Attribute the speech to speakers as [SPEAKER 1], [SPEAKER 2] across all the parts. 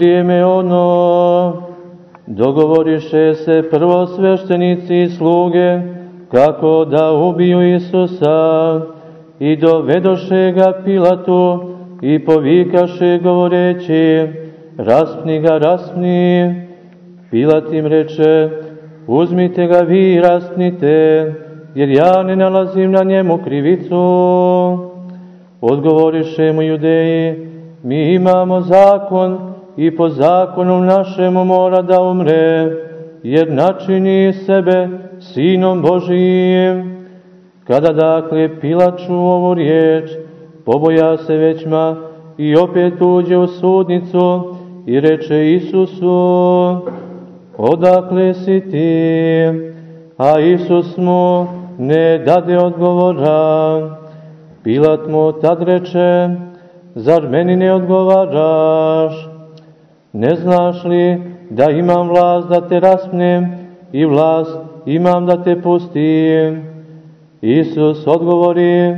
[SPEAKER 1] vrijeme ono, dogovoriše se prvo sveštenici i sluge, kako da ubiju Isusa, i dovedoše ga Pilatu, i povikaše govoreći, raspni ga, raspni. Pilat im reče, uzmite ga vi i raspnite, jer ja ne nalazim na njemu krivicu. Odgovoriše mu judeji, mi imamo zakon i po zakonu našemu mora da umre, jer načini sebe sinom Božijim. Kada dakle Pilat ovu riječ, poboja se većma i opet uđe u sudnicu i reče Isusu, odakle si ti? A Isus mu ne dade odgovora. Pilat mu tad reče, zar meni ne odgovaraš? Ne znaš li da imam vlast da te raspnem i vlast imam da te pustim? Isus odgovori,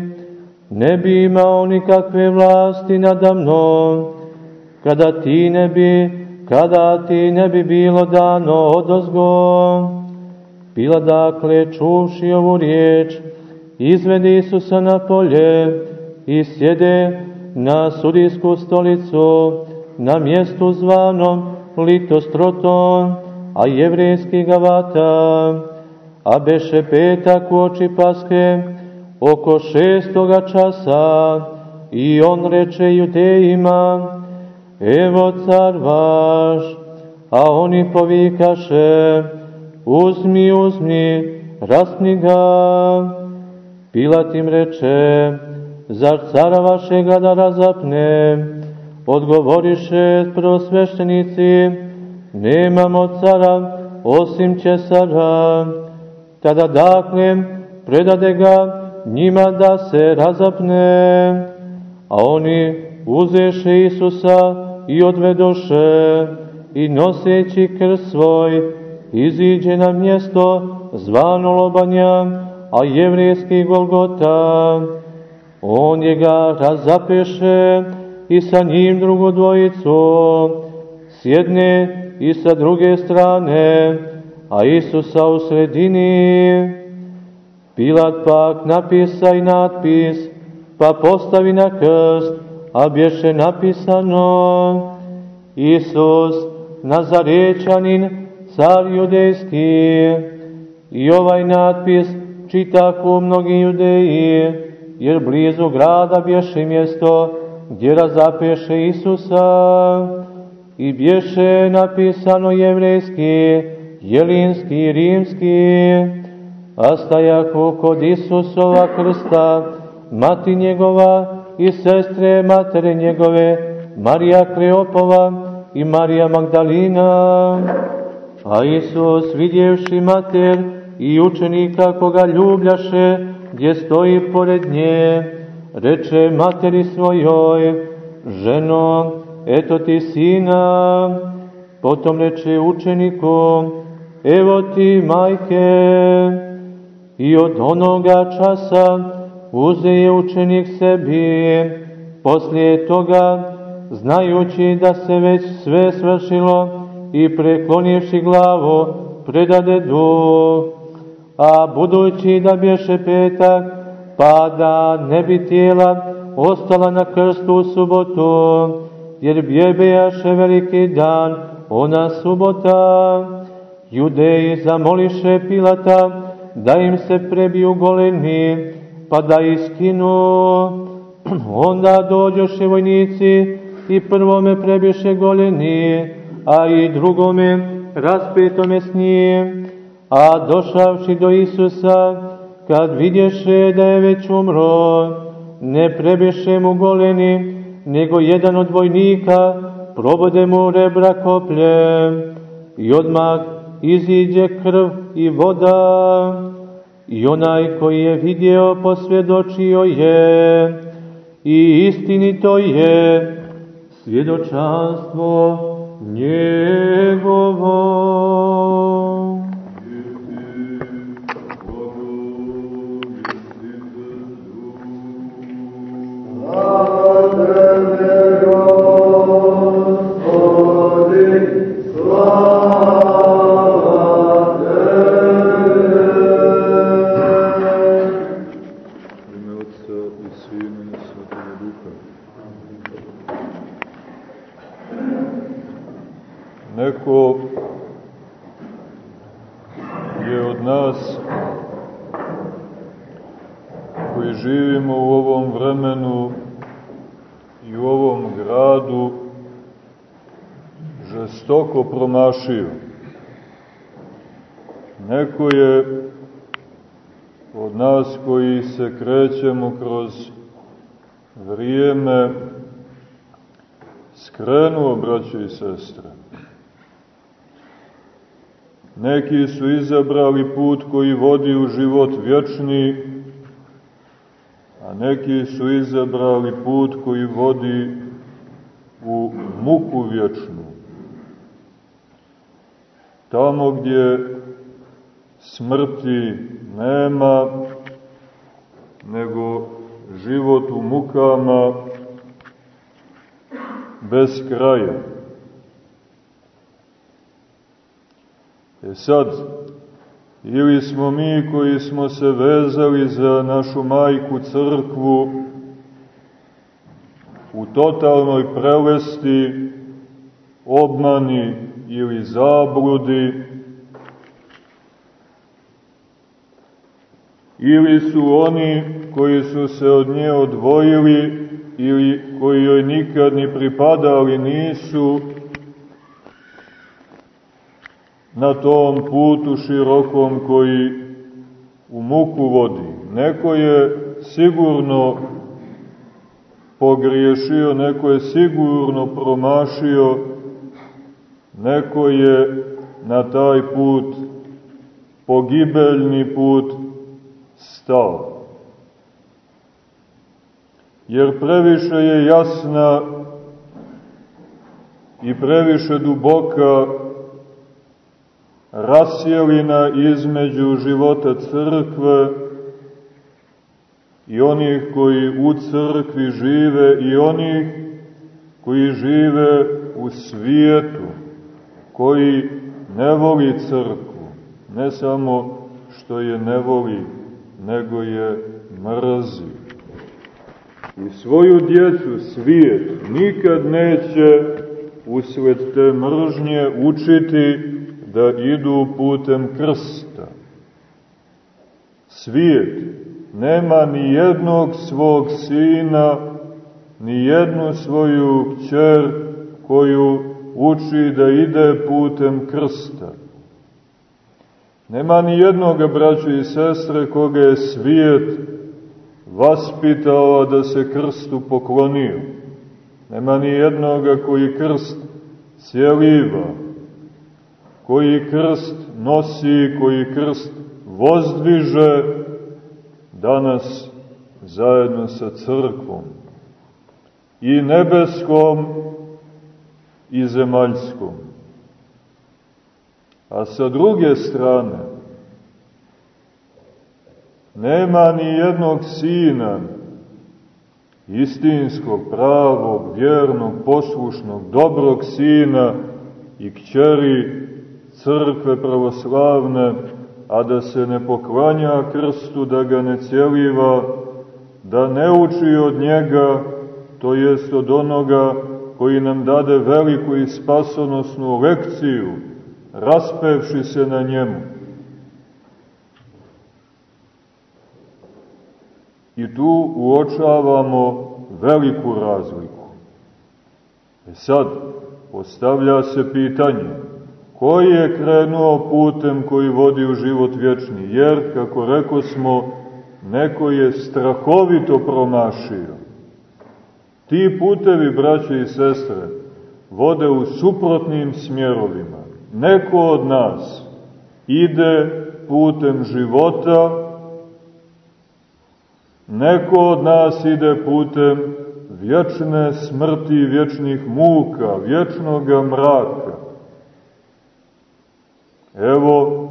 [SPEAKER 1] ne bi imao nikakve vlasti nada mnom, kada ti ne bi, kada ti ne bi bilo dano odozgo. Bila dakle, čuvši ovu riječ, izvedi Isusa na polje i sjede na sudijsku stolicu, na mjestu zvanom Litostroton, a jevrijski gavata, a beše petak u oči paske, oko šestoga časa, i on reče judejima, evo car vaš, a oni povikaše, uzmi, uzmi, rasni ga. Pilat im reče, zar cara vašega da razapne? Odgovoriše prosveštenici, nemamo cara osim Česara. Tada dakle predade ga njima da se razapne, a oni uzeše Isusa i odvedoše i noseći krst svoj iziđe na mjesto zvano Lobanja, a jevrijski Golgota. On je ga razapeše i sa njim drugu dvojicu, s jedne i sa druge strane, a Isusa u sredini. Pilat pak napisa i natpis, pa postavi na krst, a bješe napisano Isus, Nazarečanin, car judejski. I ovaj natpis čitaku mnogi judeji, jer blizu grada bješe mjesto gdje razapeše Isusa i bješe napisano jevrejski, jelinski, rimski, a stajako kod Isusova krsta, mati njegova i sestre matere njegove, Marija Kleopova i Marija Magdalina. A Isus vidjevši mater i učenika koga ljubljaše, gdje stoji pored nje, reče materi svojoj, ženo, eto ti sina, potom reče učeniku, evo ti majke, i od onoga časa uze je učenik sebi, poslije toga, znajući da se već sve svršilo i preklonivši glavu, predade duh, a budući da bješe petak, pa da ne bi tijela ostala na krstu u subotu, jer bjebejaše veliki dan, ona subota. Judeji zamoliše Pilata da im se prebiju goleni, pa da iskinu. Onda dođoše vojnici i prvome prebiše goleni, a i drugome raspetome s njim. A došavši do Isusa, kad vidješe da je već umro, ne prebiše mu goleni, nego jedan od vojnika probode mu rebra kopljem i odmah iziđe krv i voda i onaj koji je vidio posvjedočio je i istinito je svjedočanstvo njegovo.
[SPEAKER 2] Od nas koji se krećemo kroz vrijeme skrenuo, braćo i sestre. Neki su izabrali put koji vodi u život vječni, a neki su izabrali put koji vodi u muku vječnu. Tamo gdje smrti nema, nego život u mukama bez kraja. E sad, ili smo mi koji smo se vezali za našu majku crkvu u totalnoj prelesti, obmani ili zabludi, ili su oni koji su se od nje odvojili ili koji joj nikad ni pripadali nisu na tom putu širokom koji u muku vodi. Neko je sigurno pogriješio, neko je sigurno promašio, neko je na taj put, pogibeljni put, stao. Jer previše je jasna i previše duboka rasjelina između života crkve i onih koji u crkvi žive i onih koji žive u svijetu, koji ne voli crkvu, ne samo što je ne voli, nego je mrzi. I svoju djecu svijet nikad neće usled te mržnje učiti da idu putem krsta. Svijet nema ni jednog svog sina, ni jednu svoju kćer koju uči da ide putem krsta. Nema ni jednog braću i sestre koga je svijet vaspitao da se krstu poklonio. Nema ni jednoga koji krst cijeliva, koji krst nosi, koji krst vozdviže danas zajedno sa crkvom i nebeskom i zemaljskom. A sa druge strane, nema ni jednog sina, istinskog, pravog, vjernog, poslušnog, dobrog sina i kćeri crkve pravoslavne, a da se ne poklanja krstu, da ga ne cjeliva, da ne uči od njega, to jest od onoga koji nam dade veliku i spasonosnu lekciju, raspevši se na njemu. I tu uočavamo veliku razliku. E sad, postavlja se pitanje, koji je krenuo putem koji vodi u život vječni? Jer, kako reko smo, neko je strahovito promašio. Ti putevi, braće i sestre, vode u suprotnim smjerovima. Neko od nas ide putem života, neko od nas ide putem vječne smrti vječnih muka, vječnog mraka. Evo,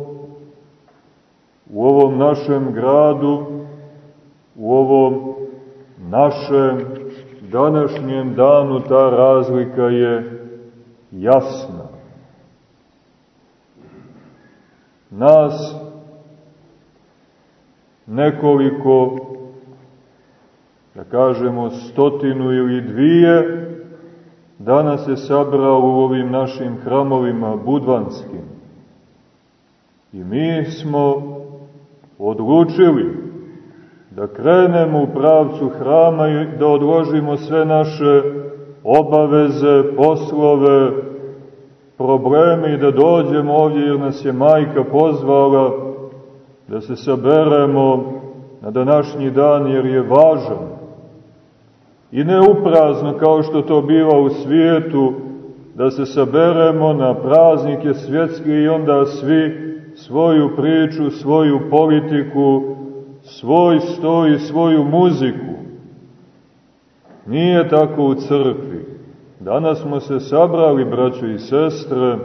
[SPEAKER 2] u ovom našem gradu, u ovom našem današnjem danu ta razlika je jasna. Nas nekoliko, da kažemo stotinu ili dvije, danas je sabrao u ovim našim hramovima budvanskim. I mi smo odlučili da krenemo u pravcu hrama i da odložimo sve naše obaveze, poslove, probleme i da dođemo ovdje jer nas je majka pozvala da se saberemo na današnji dan jer je važan. I ne uprazno kao što to biva u svijetu, da se saberemo na praznike svjetske i onda svi svoju priču, svoju politiku, svoj sto i svoju muziku. Nije tako u crkvi. Danas smo se sabrali, braćo i sestre,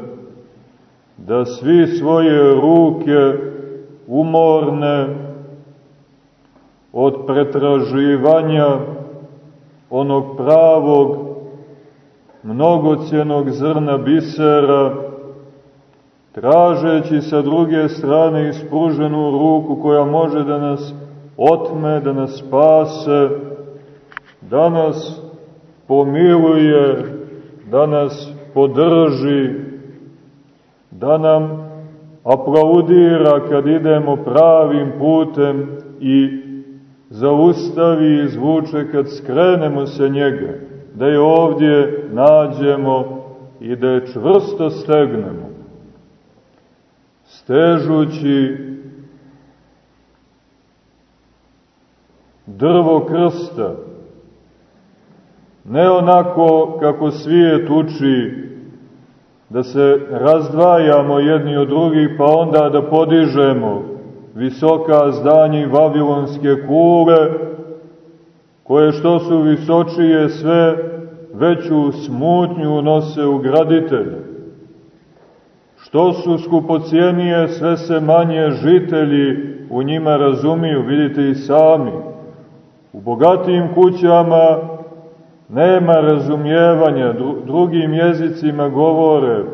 [SPEAKER 2] da svi svoje ruke umorne od pretraživanja onog pravog, mnogocjenog zrna bisera, tražeći sa druge strane ispruženu ruku koja može da nas otme, da nas spase, da nas pomiluje, da nas podrži, da nam aplaudira kad idemo pravim putem i zaustavi i izvuče kad skrenemo se njega, da je ovdje nađemo i da je čvrsto stegnemo stežući drvo krsta, ne onako kako svijet uči da se razdvajamo jedni od drugih, pa onda da podižemo visoka zdanja i vavilonske kule, koje što su visočije sve veću smutnju nose u graditelje. Što su skupocijenije, sve se manje žitelji u njima razumiju, vidite i sami. U bogatijim kućama nema razumijevanja, drugim jezicima govore,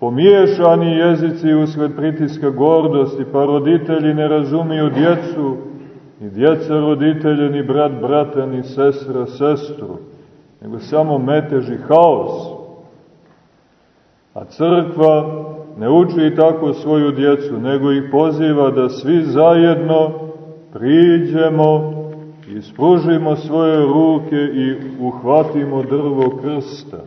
[SPEAKER 2] pomiješani jezici usled pritiska gordosti, pa roditelji ne razumiju djecu, ni djeca roditelje, ni brat brata, ni sestra sestru, nego samo metež i haos. A crkva ne uči tako svoju djecu, nego ih poziva da svi zajedno priđemo, ispružimo svoje ruke i uhvatimo drvo krsta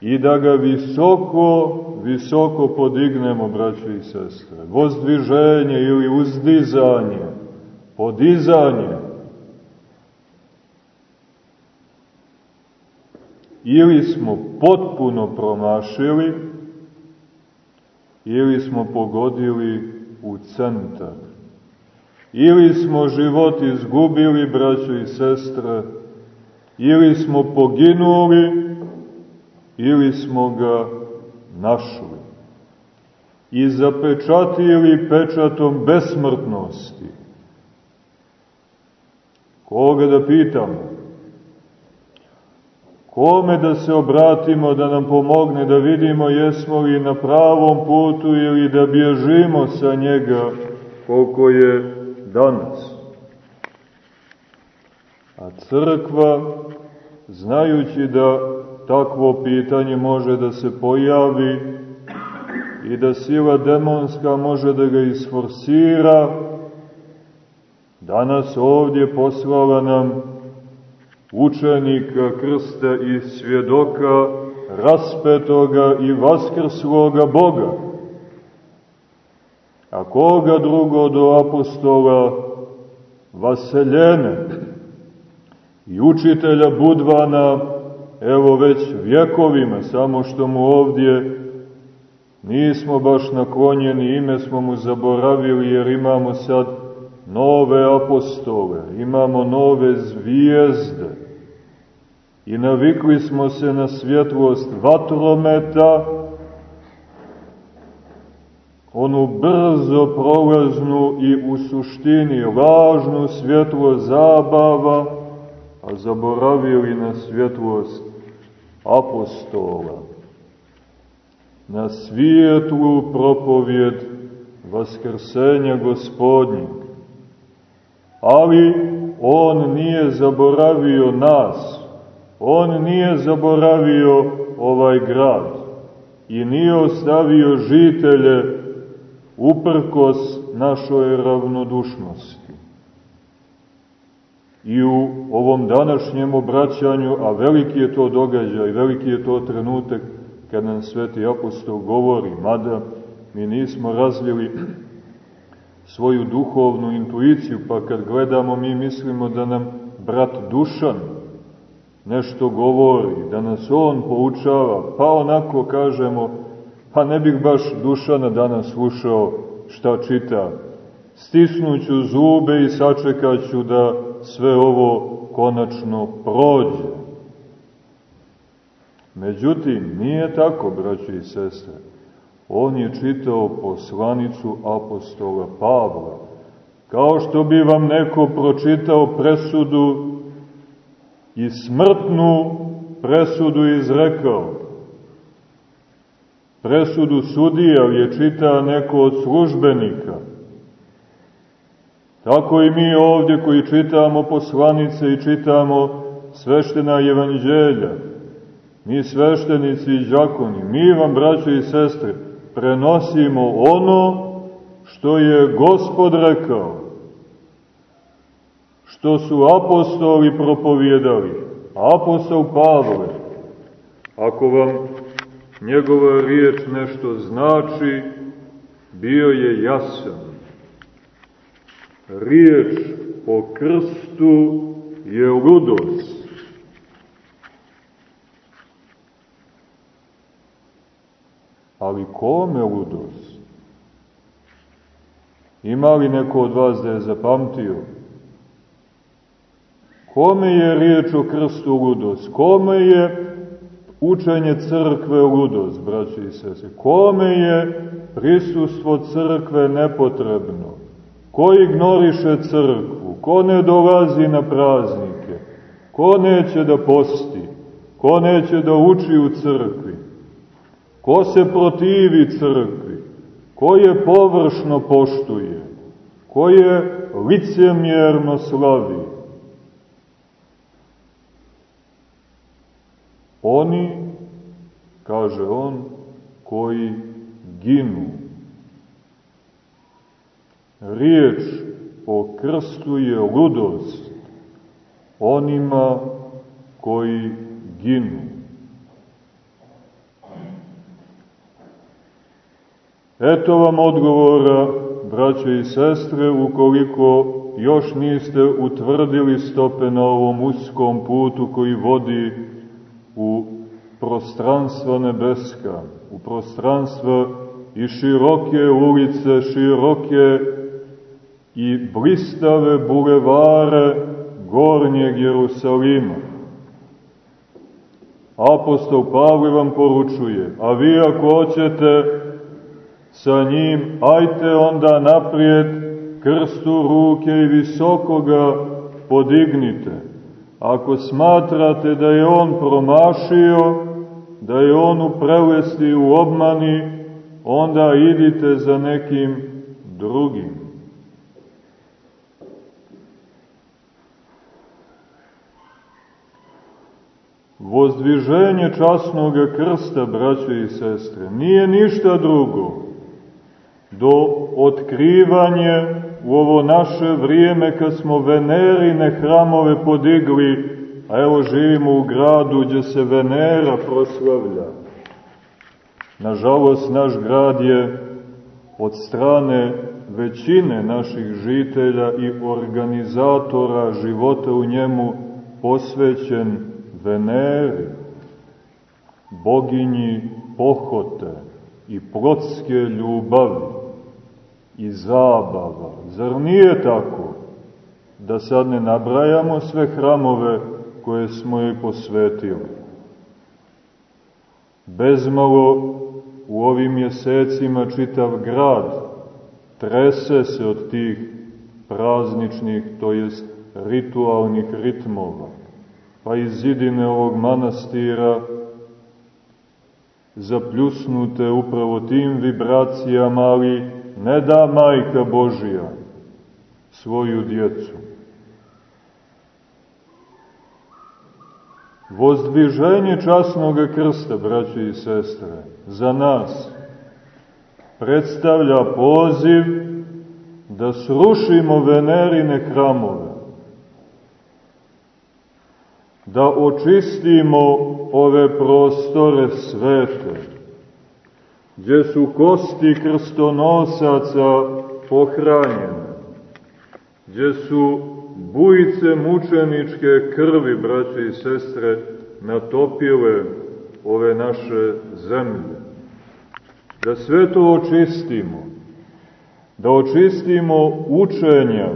[SPEAKER 2] i da ga visoko, visoko podignemo, braće i sestre. Vozdviženje ili uzdizanje, podizanje. Ili smo potpuno promašili, ili smo pogodili u centar. Ili smo život izgubili, braćo i sestre, ili smo poginuli, ili smo ga našli. I zapečatili pečatom besmrtnosti. Koga da pitamo? Kome da se obratimo da nam pomogne da vidimo jesmo li na pravom putu ili da bježimo sa njega koliko je danas. A crkva, znajući da takvo pitanje može da se pojavi i da sila demonska može da ga isforsira, danas ovdje poslala nam učenika krsta i svjedoka raspetoga i vaskrsloga Boga. A koga drugo do apostola Vaseljene i učitelja Budvana, evo već vjekovima, samo što mu ovdje nismo baš naklonjeni, ime smo mu zaboravili jer imamo sad nove apostole, imamo nove zvijezde. I navikli smo se na svjetlost vatrometa, onu brzo prolaznu i u suštini lažnu svjetlost zabava, a zaboravili na svjetlost apostola, na svijetlu propovjed Vaskrsenja gospodnjeg. Ali on nije zaboravio nas, On nije zaboravio ovaj grad i nije ostavio žitelje uprkos našoj ravnodušnosti. I u ovom današnjem obraćanju, a veliki je to događaj, veliki je to trenutak kad nam sveti apostol govori, mada mi nismo razvili svoju duhovnu intuiciju, pa kad gledamo mi mislimo da nam brat Dušan nešto govori, da nas on poučava, pa onako kažemo, pa ne bih baš Dušana danas slušao šta čita. Stisnuću zube i sačekaću da sve ovo konačno prođe. Međutim, nije tako, braći i sestre. On je čitao poslanicu apostola Pavla, kao što bi vam neko pročitao presudu i smrtnu presudu izrekao. Presudu sudija je čita neko od službenika. Tako i mi ovdje koji čitamo poslanice i čitamo sveštena evanđelja, mi sveštenici i džakoni, mi vam, braće i sestre, prenosimo ono što je Gospod rekao, što su apostoli propovjedali. Apostol Pavle, ako vam njegova riječ nešto znači, bio je jasan. Riječ o krstu je ludost. Ali kome ludost? Ima li neko od vas da je zapamtio? Kome je riječ o krstu ludost? Kome je učenje crkve ludost, braći i sese? Kome je prisustvo crkve nepotrebno? Ko ignoriše crkvu? Ko ne dolazi na praznike? Ko neće da posti? Ko neće da uči u crkvi? Ko se protivi crkvi? Ko je površno poštuje? Ko je licemjerno slavi? Oni, kaže on, koji ginu. Riječ o krstu je ludost onima koji ginu. Eto vam odgovora, braće i sestre, ukoliko još niste utvrdili stope na ovom uskom putu koji vodi prostranstva nebeska, u prostranstva i široke ulice, široke i blistave bulevare gornjeg Jerusalima. Apostol Pavle vam poručuje, a vi ako hoćete sa njim, ajte onda naprijed krstu ruke i visoko ga podignite. Ako smatrate da je on promašio, da je on u prelesti u obmani, onda idite za nekim drugim. Vozdviženje časnog krsta, braće i sestre, nije ništa drugo do otkrivanje u ovo naše vrijeme kad smo venerine hramove podigli, a evo živimo u gradu gdje se Venera proslavlja. Nažalost, naš grad je od strane većine naših žitelja i organizatora života u njemu posvećen Veneri, boginji pohote i plotske ljubavi i zabava. Zar nije tako? Da sad ne nabrajamo sve hramove koje smo joj posvetili. Bezmalo u ovim mjesecima čitav grad trese se od tih prazničnih, to jest ritualnih ritmova. Pa iz zidine ovog manastira zapljusnute upravo tim vibracijama, ali ne da majka Božija svoju djecu. Vozdviženje časnog krsta, braći i sestre, za nas predstavlja poziv da srušimo venerine hramove, da očistimo ove prostore svete, gdje su kosti krstonosaca pohranjene, gdje su bujice mučeničke krvi, braće i sestre, natopile ove naše zemlje. Da sve to očistimo, da očistimo učenja,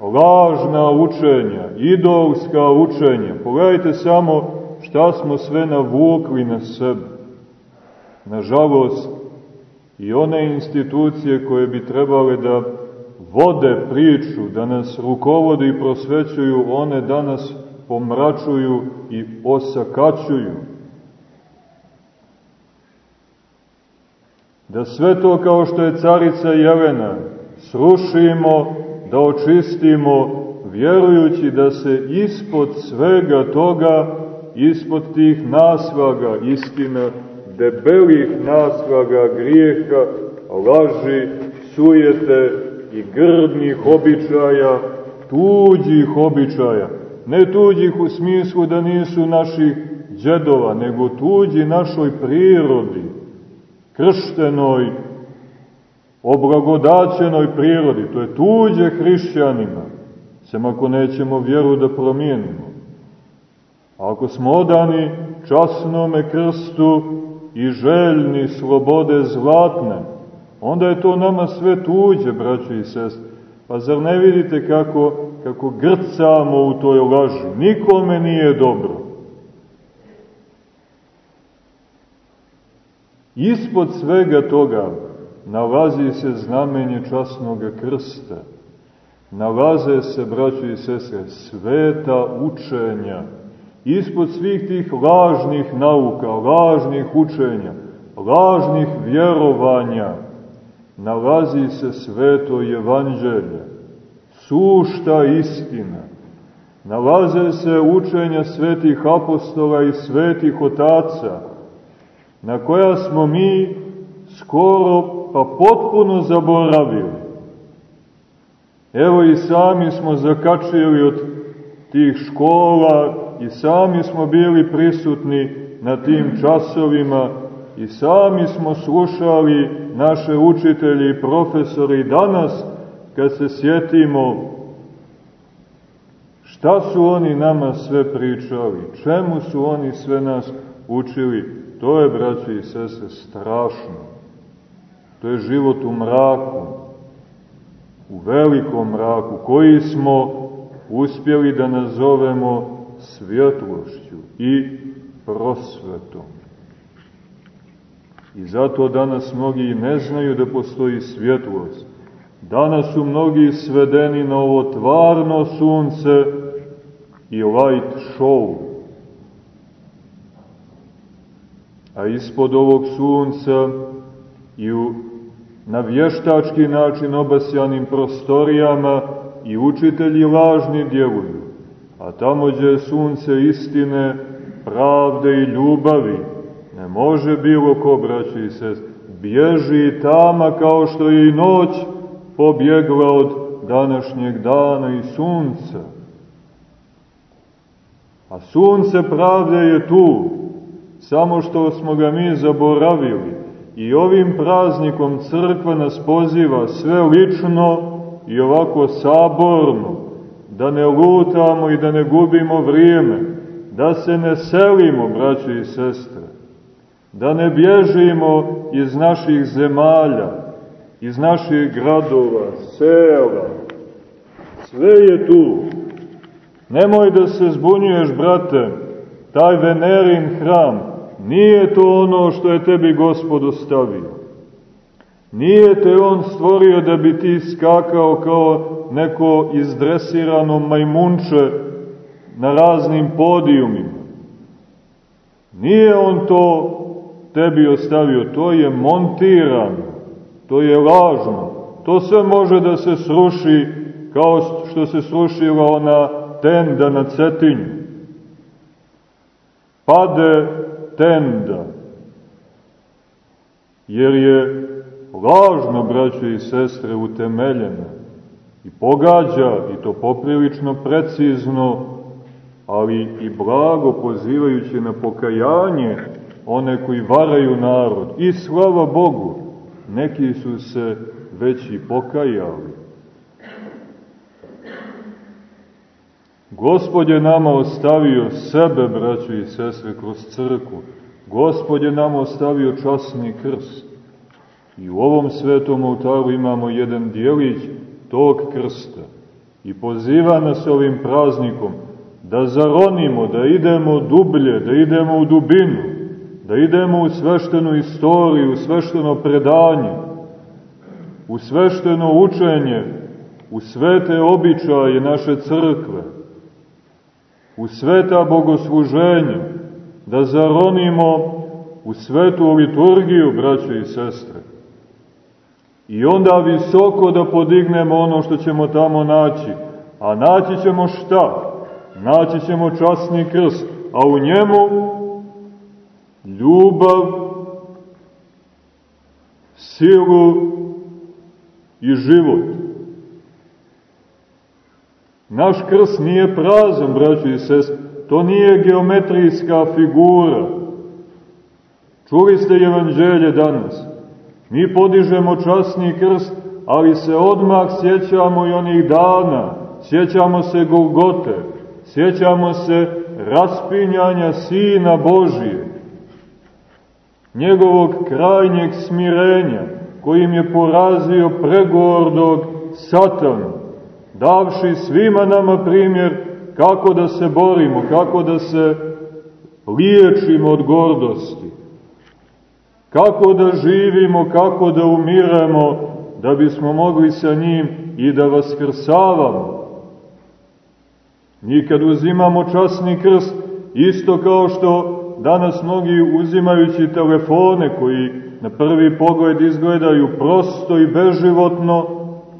[SPEAKER 2] lažna učenja, idolska učenja. Pogledajte samo šta smo sve navukli na sebe. Nažalost, i one institucije koje bi trebale da vode priču, da nas rukovode i prosvećuju, one danas pomračuju i osakačuju. Da sve to kao što je carica Jelena srušimo, da očistimo, vjerujući da se ispod svega toga, ispod tih naslaga istina, debelih naslaga grijeha, laži, sujete i grdnih običaja, tuđih običaja, ne tuđih u smislu da nisu naših džedova, nego tuđi našoj prirodi, krštenoj, oblagodaćenoj prirodi, to je tuđe hrišćanima, sem ako nećemo vjeru da promijenimo. A ako smo odani časnome krstu i željni slobode zlatne, onda je to nama sve tuđe, braćo i sest. Pa zar ne vidite kako, kako grcamo u toj laži? Nikome nije dobro. Ispod svega toga nalazi se znamenje časnog krsta. Nalaze se, braćo i sestre, sveta učenja. Ispod svih tih lažnih nauka, lažnih učenja, lažnih vjerovanja, nalazi se sveto evanđelje, sušta istina. Nalaze se učenja svetih apostola i svetih otaca, na koja smo mi skoro pa potpuno zaboravili. Evo i sami smo zakačili od tih škola i sami smo bili prisutni na tim časovima i sami smo slušali naše učitelje i profesori danas kad se sjetimo šta su oni nama sve pričali, čemu su oni sve nas učili, to je, braći i sese, strašno. To je život u mraku, u velikom mraku, koji smo uspjeli da nazovemo svjetlošću i prosvetom. I zato danas mnogi ne znaju da postoji svjetlost. Danas su mnogi svedeni na ovo tvarno sunce i light show. A ispod ovog sunca i u, na vještački način obasjanim prostorijama i učitelji lažni djeluju. A tamo gdje je sunce istine, pravde i ljubavi, Ne može bilo ko, braći i sest, bježi tama kao što je i noć pobjegla od današnjeg dana i sunca. A sunce pravde je tu, samo što smo ga mi zaboravili. I ovim praznikom crkva nas poziva sve lično i ovako saborno, da ne lutamo i da ne gubimo vrijeme, da se ne selimo, braći i sestre, da ne bježimo iz naših zemalja, iz naših gradova, sela. Sve je tu. Nemoj da se zbunjuješ, brate, taj Venerin hram, nije to ono što je tebi gospod ostavio. Nije te on stvorio da bi ti skakao kao neko izdresirano majmunče na raznim podijumima. Nije on to tebi ostavio, to je montirano, to je lažno. To sve može da se sruši kao što se srušila ona tenda na Cetinju. pade tenda. Jer je lažno, braće i sestre, utemeljena i pogađa, i to poprilično precizno, ali i blago pozivajući na pokajanje one koji varaju narod. I slava Bogu, neki su se već i pokajali. Gospod je nama ostavio sebe, braćo i sestre, kroz crkvu. Gospod je nama ostavio časni krst. I u ovom svetom oltaru imamo jedan dijelić tog krsta. I poziva nas ovim praznikom da zaronimo, da idemo dublje, da idemo u dubinu, da idemo u sveštenu istoriju, u svešteno predanje, u svešteno učenje, u svete običaje naše crkve, u sveta bogosluženja, da zaronimo u svetu liturgiju, braće i sestre. I onda visoko da podignemo ono što ćemo tamo naći. A naći ćemo šta? Naći ćemo časni krst, a u njemu ljubav, silu i život. Naš krst nije prazan, braći i sest, to nije geometrijska figura. Čuli ste evanđelje danas. Mi podižemo časni krst, ali se odmah sjećamo i onih dana, sjećamo se Golgote, sjećamo se raspinjanja Sina Božije, njegovog krajnjeg smirenja, kojim je porazio pregordog satana, davši svima nama primjer kako da se borimo, kako da se liječimo od gordosti, kako da živimo, kako da umiremo, da bismo mogli sa njim i da vaskrsavamo. Mi kad uzimamo časni krst, isto kao što danas mnogi uzimajući telefone koji na prvi pogled izgledaju prosto i beživotno,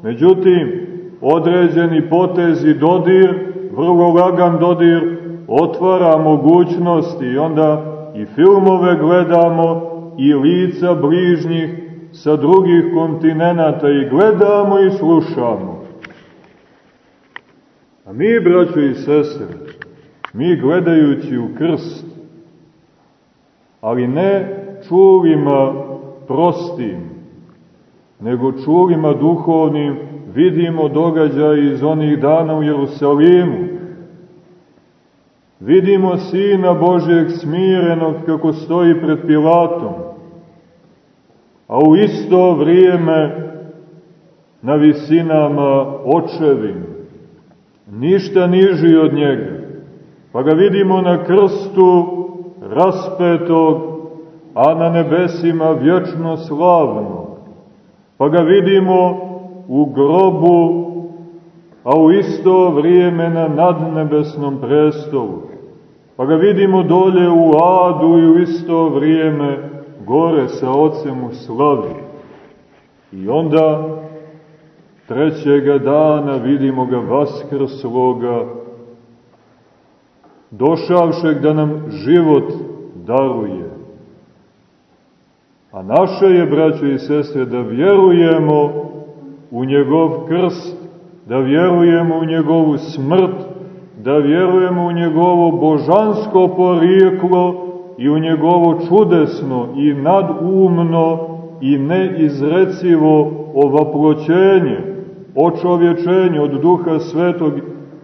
[SPEAKER 2] međutim, određeni potezi dodir, vrlo lagan dodir, otvara mogućnosti i onda i filmove gledamo i lica bližnjih sa drugih kontinenta i gledamo i slušamo. A mi, braćo i sestre, mi gledajući u krst, ali ne čulima prostim, nego čulima duhovnim, vidimo događaj iz onih dana u Jerusalimu. Vidimo Sina Božeg smirenog kako stoji pred Pilatom, a u isto vrijeme na visinama očevim, ništa niži od njega, pa ga vidimo na krstu raspetog, a na nebesima vječno slavnog, pa ga vidimo u grobu, a u isto vrijeme na nadnebesnom prestolu, pa ga vidimo dolje u adu i u isto vrijeme gore sa ocem u slavi. I onda trećega dana vidimo ga vaskrsloga, došavšeg da nam život daruje. A naše je, braćo i sestre, da vjerujemo u njegov krst, da vjerujemo u njegovu smrt, da vjerujemo u njegovo božansko porijeklo i u njegovo čudesno i nadumno i neizrecivo ovaploćenje, očovječenje od duha svetog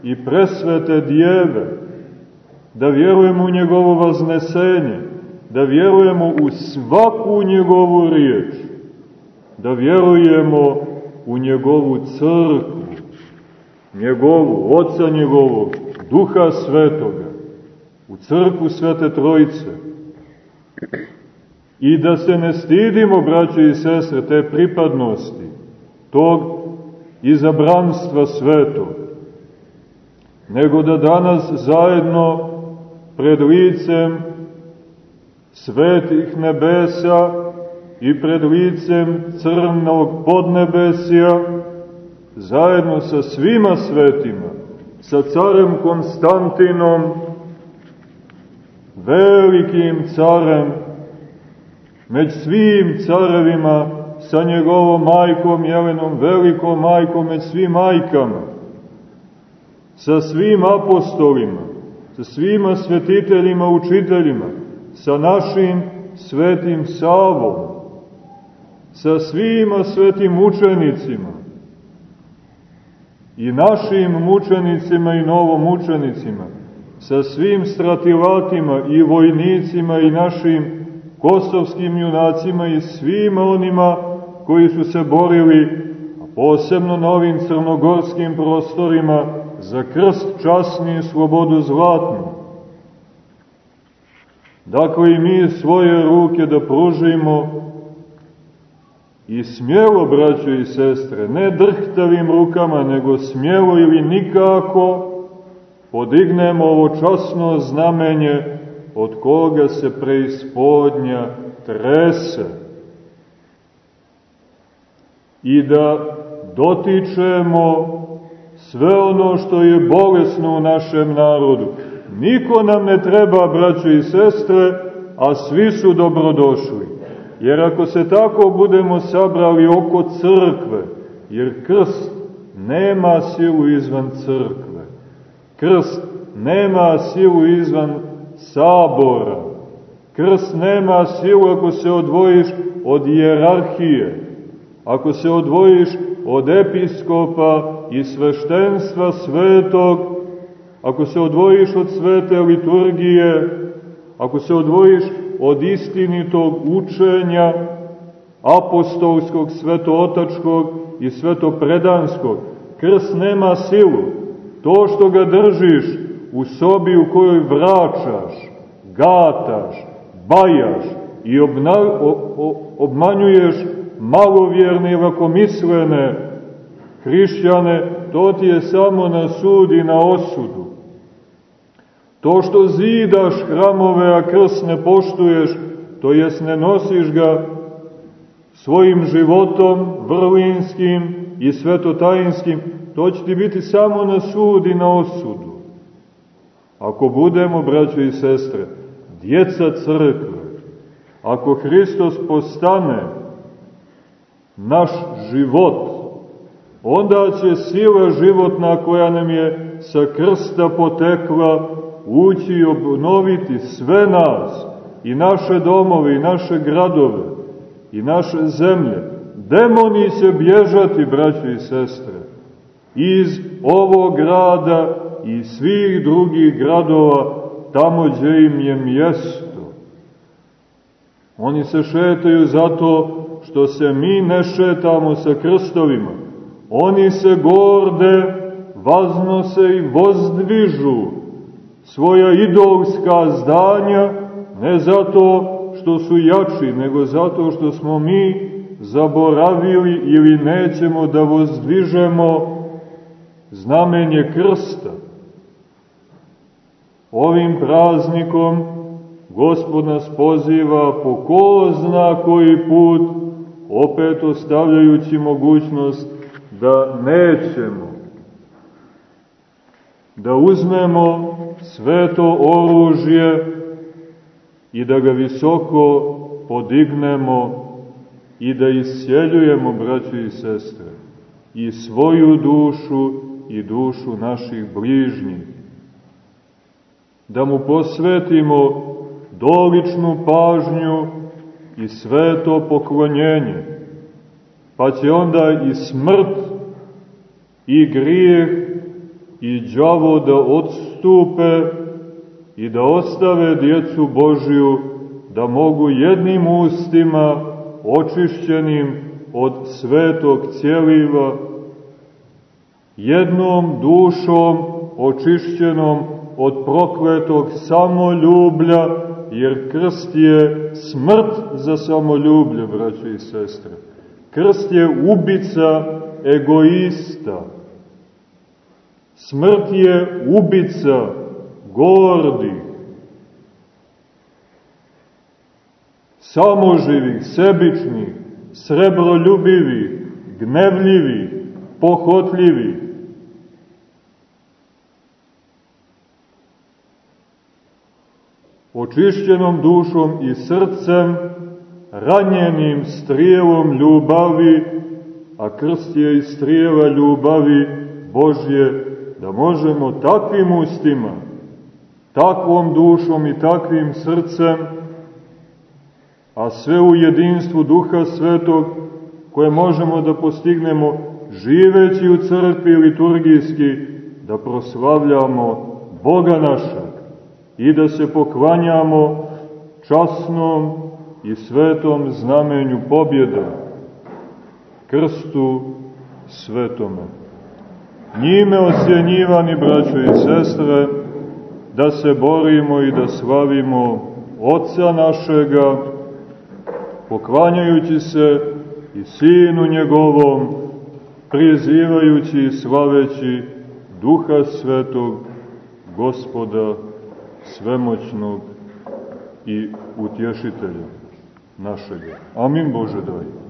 [SPEAKER 2] i presvete djeve, da vjerujemo u njegovo vaznesenje, da vjerujemo u svaku njegovu riječ, da vjerujemo u njegovu crkvu, njegovu, oca njegovog, duha svetoga, u crkvu svete trojice, I da se ne stidimo, braće i sestre, te pripadnosti, tog izabranstva svetog, nego da danas zajedno pred licem svetih nebesa i pred licem crnog podnebesija, zajedno sa svima svetima, sa carem Konstantinom, velikim carem, među svim carevima, sa njegovom majkom Jelenom, velikom majkom, među svim majkama, sa svim apostolima, sa svima svetiteljima, učiteljima, sa našim svetim Savom, sa svima svetim učenicima i našim mučenicima i novomučenicima, sa svim stratilatima i vojnicima i našim kosovskim junacima i svima onima koji su se borili, a posebno na ovim crnogorskim prostorima, za krst časni i slobodu zlatnu. Dakle, i mi svoje ruke da pružimo i smjelo, braćo i sestre, ne drhtavim rukama, nego smjelo ili nikako, podignemo ovo časno znamenje od koga se preispodnja trese i da dotičemo sve ono što je bolesno u našem narodu. Niko nam ne treba, braćo i sestre, a svi su dobrodošli. Jer ako se tako budemo sabrali oko crkve, jer krst nema silu izvan crkve, krst nema silu izvan sabora, krst nema silu ako se odvojiš od jerarhije, ako se odvojiš od episkopa i sveštenstva svetog, ako se odvojiš od svete liturgije, ako se odvojiš od istinitog učenja apostolskog, svetootačkog i svetopredanskog, krst nema silu. To što ga držiš u sobi u kojoj vračaš, gataš, bajaš i obna, o, o, obmanjuješ malovjerne i lakomislene hrišćane, to ti je samo na sud i na osudu. To što zidaš hramove, a krst ne poštuješ, to jest ne nosiš ga svojim životom vrlinskim i svetotajinskim, to će ti biti samo na sud i na osudu. Ako budemo, braćo i sestre, djeca crkve, ako Hristos postane naš život, onda će sila životna koja nam je sa krsta potekla ući i obnoviti sve nas, i naše domove, i naše gradove, i naše zemlje. Demoni će bježati, braći i sestre, iz ovog grada i svih drugih gradova, tamo gdje im je mjesto. Oni se šetaju zato što se mi ne šetamo sa krstovima. Oni se gorde, vaznose i vozdvižu svoja idolska zdanja, ne zato što su jači, nego zato što smo mi zaboravili ili nećemo da vozdvižemo znamenje krsta. Ovim praznikom Gospod nas poziva po ko zna koji put, opet ostavljajući mogućnost da nećemo, da uzmemo sveto oružje i da ga visoko podignemo i da isjeljujemo, braći i sestre, i svoju dušu i dušu naših bližnjih. Da mu posvetimo doličnu pažnju i sveto poklonjenje, pa će onda i smrt i grijeh i đavo da odstupe i da ostave djecu Božju da mogu jednim ustima očišćenim od svetog cjeliva, jednom dušom očišćenom od prokletog samoljublja, jer krst je smrt za samoljublje, braće i sestre. Krst je ubica egoista. Smrt je ubica gordi, samoživih, sebičnih, srebroljubivih, gnevljivih, pohotljivih. Očišćenom dušom i srcem, ranjenim strijelom ljubavi, a krst je i strijela ljubavi Božje, da možemo takvim ustima, takvom dušom i takvim srcem, a sve u jedinstvu Duha Svetog, koje možemo da postignemo živeći u crkvi liturgijski, da proslavljamo Boga našeg i da se poklanjamo časnom i svetom znamenju pobjede, krstu svetome. Njime osjenjivani, braćo i sestre, da se borimo i da slavimo Otca našega, poklanjajući se i Sinu njegovom, prizivajući i slaveći Duha Svetog, Gospoda svemoćnog i utješitelja našega. Amin Bože dragi.